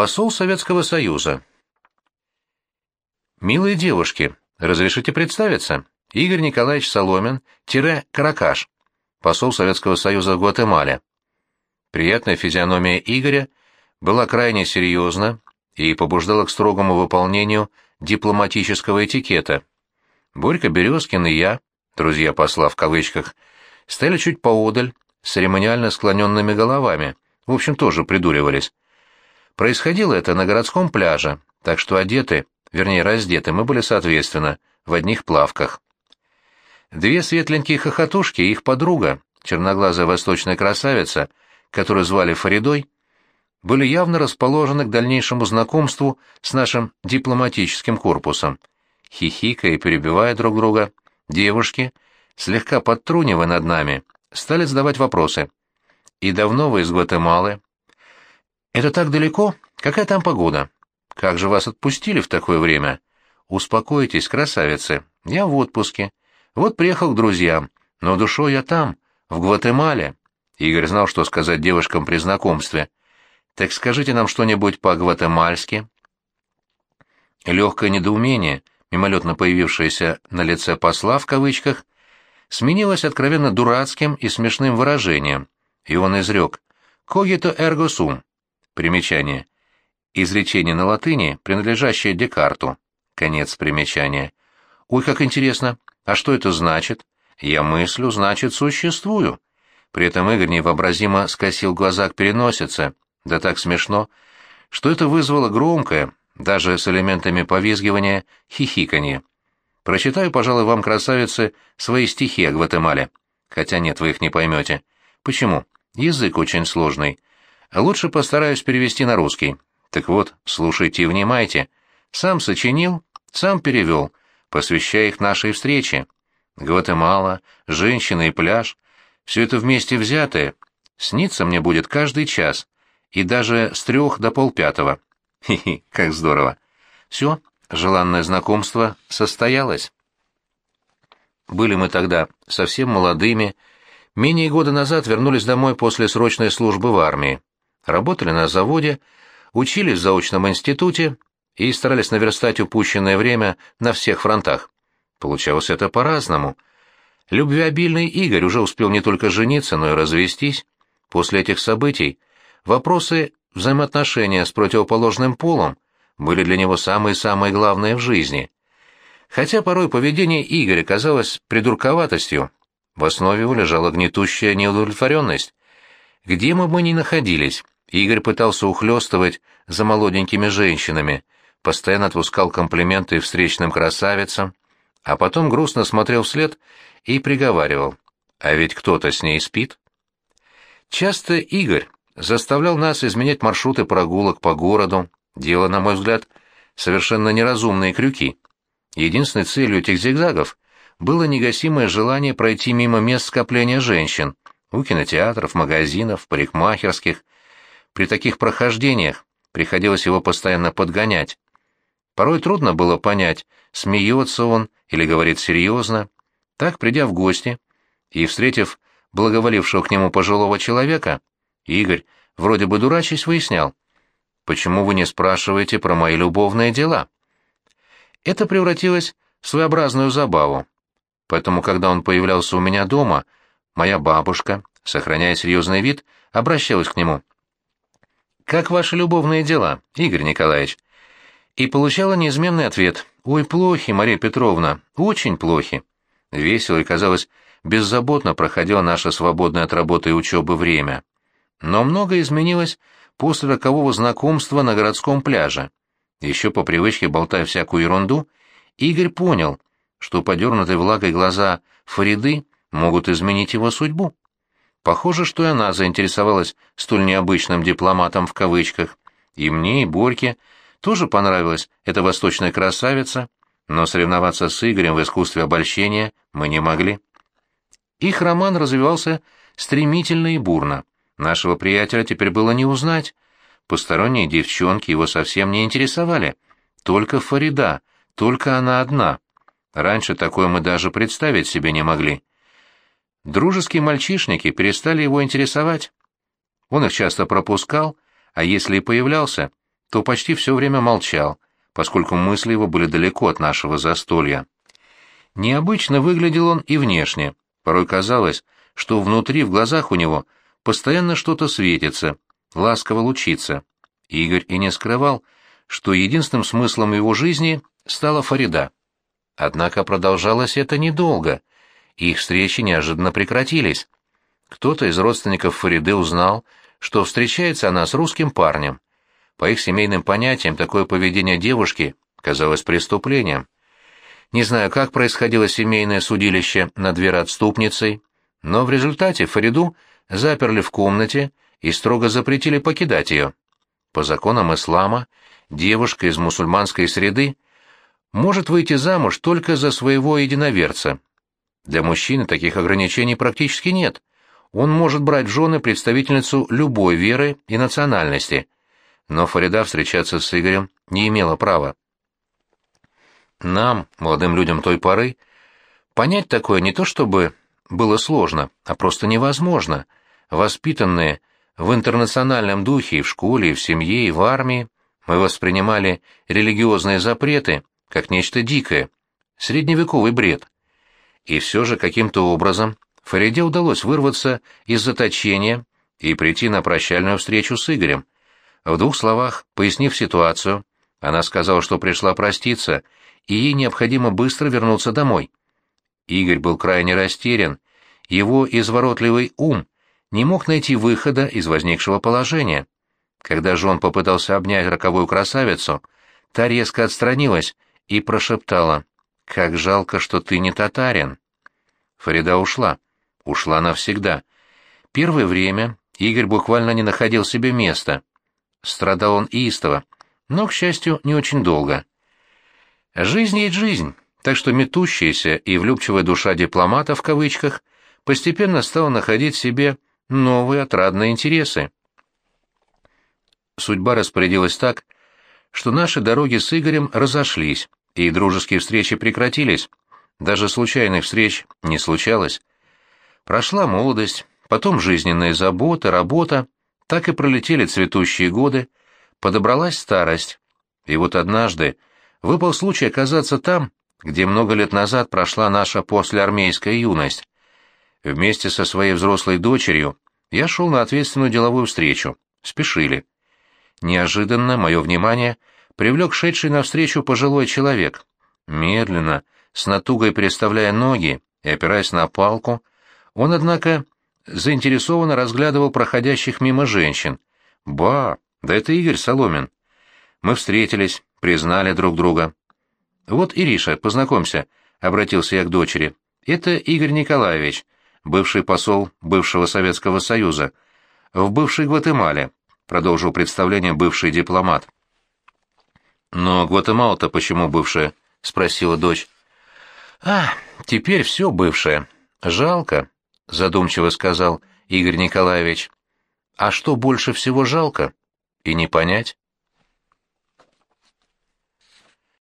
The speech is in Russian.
Посол Советского Союза. Милые девушки, разрешите представиться? Игорь Николаевич Соломин, тире Каракаш, посол Советского Союза в Гватемале. Приятная физиономия Игоря была крайне серьезна и побуждала к строгому выполнению дипломатического этикета. Борька Березкин и я, друзья посла в кавычках, стояли чуть поодаль, с церемониально склоненными головами, в общем, тоже придуривались. Происходило это на городском пляже, так что одеты, вернее раздеты, мы были соответственно, в одних плавках. Две светленькие хохотушки и их подруга, черноглазая восточная красавица, которую звали Фаридой, были явно расположены к дальнейшему знакомству с нашим дипломатическим корпусом. Хихикая и перебивая друг друга, девушки, слегка подтрунивая над нами, стали задавать вопросы. «И давно вы из Гватемалы?» «Это так далеко? Какая там погода? Как же вас отпустили в такое время?» «Успокойтесь, красавицы, я в отпуске. Вот приехал к друзьям, но душой я там, в Гватемале». Игорь знал, что сказать девушкам при знакомстве. «Так скажите нам что-нибудь по-гватемальски». Легкое недоумение, мимолетно появившееся на лице посла в кавычках, сменилось откровенно дурацким и смешным выражением, и он изрек «Когито эрго сум» Примечание. Изречение на латыни, принадлежащее Декарту. Конец примечания. Ой, как интересно. А что это значит? Я мыслю, значит, существую. При этом Игорь невообразимо скосил глаза к переносице. Да так смешно, что это вызвало громкое, даже с элементами повизгивания, хихиканье. Прочитаю, пожалуй, вам, красавицы, свои стихи о Гватемале. Хотя нет, вы их не поймете. Почему? Язык очень сложный. Лучше постараюсь перевести на русский. Так вот, слушайте и внимайте. Сам сочинил, сам перевел, посвящая их нашей встрече. Гватемала, женщины и пляж — все это вместе взятое. Снится мне будет каждый час, и даже с трех до полпятого. Хи-хи, как здорово. Все, желанное знакомство состоялось. Были мы тогда совсем молодыми, менее года назад вернулись домой после срочной службы в армии работали на заводе, учились в заочном институте и старались наверстать упущенное время на всех фронтах. Получалось это по-разному. Любвеобильный Игорь уже успел не только жениться, но и развестись. После этих событий вопросы взаимоотношения с противоположным полом были для него самые-самые главные в жизни. Хотя порой поведение Игоря казалось придурковатостью, в основе его лежала гнетущая неудовлетворенность. Где мы бы ни находились, Игорь пытался ухлёстывать за молоденькими женщинами, постоянно отпускал комплименты встречным красавицам, а потом грустно смотрел вслед и приговаривал, а ведь кто-то с ней спит. Часто Игорь заставлял нас изменять маршруты прогулок по городу, делая, на мой взгляд, совершенно неразумные крюки. Единственной целью этих зигзагов было негасимое желание пройти мимо мест скопления женщин, у кинотеатров, магазинов, парикмахерских, при таких прохождениях приходилось его постоянно подгонять. Порой трудно было понять, смеется он или говорит серьезно. Так, придя в гости и встретив благоволившего к нему пожилого человека, Игорь, вроде бы дурачись, выяснял, «Почему вы не спрашиваете про мои любовные дела?» Это превратилось в своеобразную забаву. Поэтому, когда он появлялся у меня дома, моя бабушка, сохраняя серьезный вид, обращалась к нему. «Как ваши любовные дела, Игорь Николаевич?» И получала неизменный ответ. «Ой, плохи, Мария Петровна, очень плохи». Весело и, казалось, беззаботно проходило наше свободное от работы и учебы время. Но многое изменилось после рокового знакомства на городском пляже. Еще по привычке болтая всякую ерунду, Игорь понял, что подернутые влагой глаза Фариды могут изменить его судьбу. Похоже, что и она заинтересовалась столь необычным дипломатом в кавычках. И мне, и Борьке тоже понравилась эта восточная красавица, но соревноваться с Игорем в искусстве обольщения мы не могли. Их роман развивался стремительно и бурно. Нашего приятеля теперь было не узнать. Посторонние девчонки его совсем не интересовали. Только Фарида, только она одна. Раньше такое мы даже представить себе не могли. Дружеские мальчишники перестали его интересовать. Он их часто пропускал, а если и появлялся, то почти все время молчал, поскольку мысли его были далеко от нашего застолья. Необычно выглядел он и внешне. Порой казалось, что внутри, в глазах у него, постоянно что-то светится, ласково лучится. Игорь и не скрывал, что единственным смыслом его жизни стала Фарида. Однако продолжалось это недолго. Их встречи неожиданно прекратились. Кто-то из родственников Фариды узнал, что встречается она с русским парнем. По их семейным понятиям, такое поведение девушки казалось преступлением. Не знаю, как происходило семейное судилище над вероотступницей, но в результате Фариду заперли в комнате и строго запретили покидать ее. По законам ислама, девушка из мусульманской среды может выйти замуж только за своего единоверца. Для мужчины таких ограничений практически нет. Он может брать в жены представительницу любой веры и национальности. Но Фарида встречаться с Игорем не имела права. Нам, молодым людям той поры, понять такое не то чтобы было сложно, а просто невозможно. Воспитанные в интернациональном духе и в школе, и в семье, и в армии, мы воспринимали религиозные запреты как нечто дикое, средневековый бред. И все же каким-то образом Фариде удалось вырваться из заточения и прийти на прощальную встречу с Игорем. В двух словах, пояснив ситуацию, она сказала, что пришла проститься — и ей необходимо быстро вернуться домой. Игорь был крайне растерян, его изворотливый ум не мог найти выхода из возникшего положения. Когда же он попытался обнять роковую красавицу, та резко отстранилась и прошептала «Как жалко, что ты не татарин». Фарида ушла. Ушла навсегда. Первое время Игорь буквально не находил себе места. Страдал он истово, но, к счастью, не очень долго. Жизнь есть жизнь, так что метущаяся и влюбчивая душа дипломата в кавычках постепенно стала находить себе новые отрадные интересы. Судьба распорядилась так, что наши дороги с Игорем разошлись, и дружеские встречи прекратились. Даже случайных встреч не случалось. Прошла молодость, потом жизненные заботы, работа, так и пролетели цветущие годы, подобралась старость. И вот однажды, выпал случай оказаться там, где много лет назад прошла наша послеармейская юность. Вместе со своей взрослой дочерью я шел на ответственную деловую встречу. Спешили. Неожиданно мое внимание привлек шедший навстречу пожилой человек. Медленно, с натугой переставляя ноги и опираясь на палку, он, однако, заинтересованно разглядывал проходящих мимо женщин. «Ба, да это Игорь Соломин». Мы встретились, признали друг друга. «Вот, Ириша, познакомься», — обратился я к дочери. «Это Игорь Николаевич, бывший посол бывшего Советского Союза. В бывшей Гватемале», — продолжил представление бывший дипломат. «Но Гватемала-то почему бывшая?» — спросила дочь. «А, теперь все бывшее. Жалко», — задумчиво сказал Игорь Николаевич. «А что больше всего жалко? И не понять».